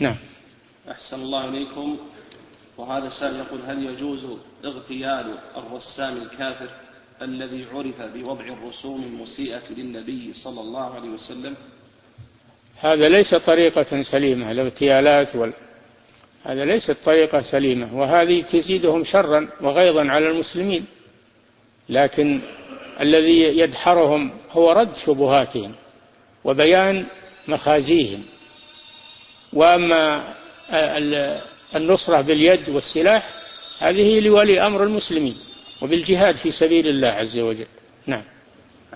نعم. أحسن الله إليكم. وهذا السائل يقول هل يجوز اغتيال الرسام الكافر الذي عرف بوضع الرسوم المسيئة للنبي صلى الله عليه وسلم؟ هذا ليس طريقة سليمة الاغتيالات وال... هذا ليست طريقة سليمة وهذه تزيدهم شرا وغيظا على المسلمين. لكن الذي يدحرهم هو رد شبهاتهم وبيان مخازيهم. وأما النصرة باليد والسلاح هذه لولي أمر المسلمين وبالجهاد في سبيل الله عز وجل. نعم.